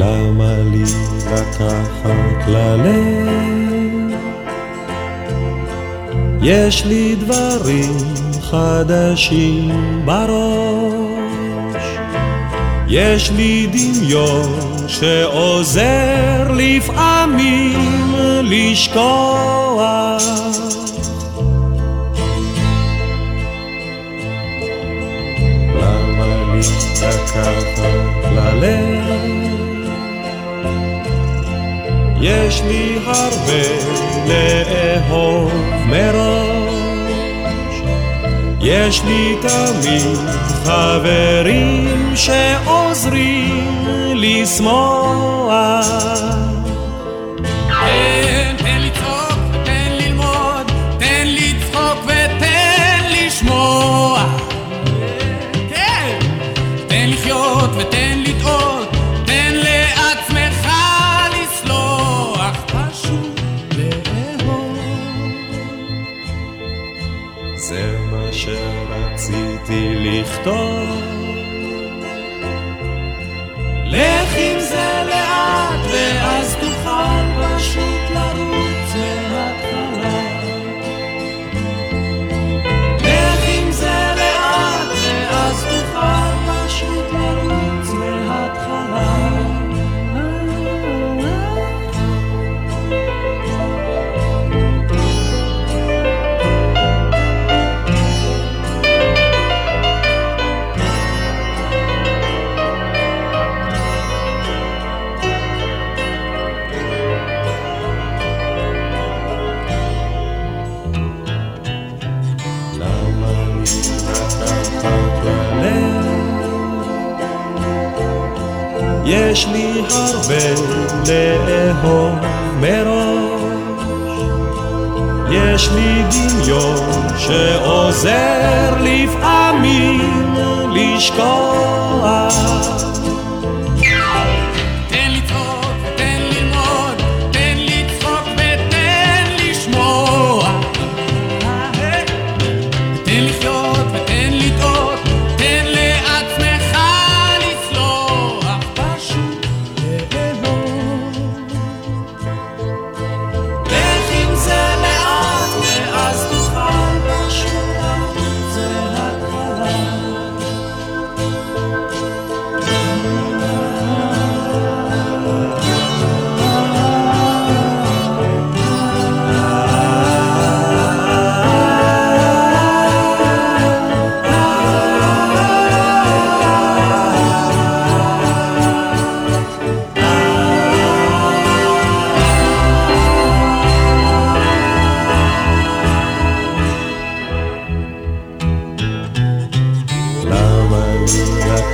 למה לי לקחת ללב? יש לי דברים חדשים בראש, יש לי דמיון שעוזר לפעמים לשכוח. למה לי לקחת יש לי הרבה לאהוב מראש, יש לי תמיד חברים שעוזרים לשמוח. ותן לטעות, זה מה שרציתי לכתוב. יש לי הרבה לאהוב מראש, יש לי דמיון שעוזר לפעמים לשכוח.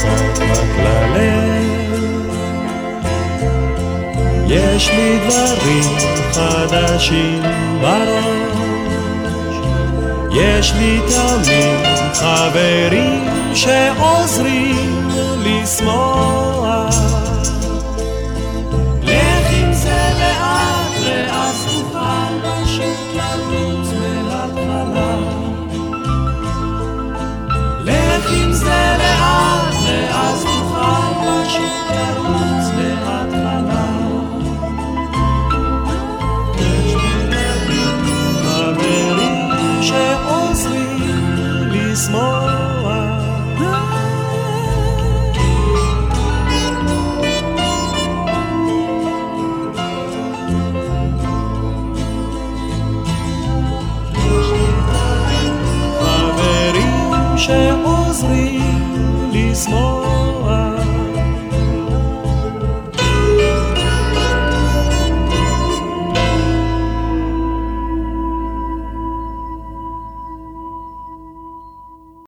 לקחת ללב? יש לי דברים חדשים בראש, יש לי תמיד חברים שעוזרים לשמוח. שעוזרים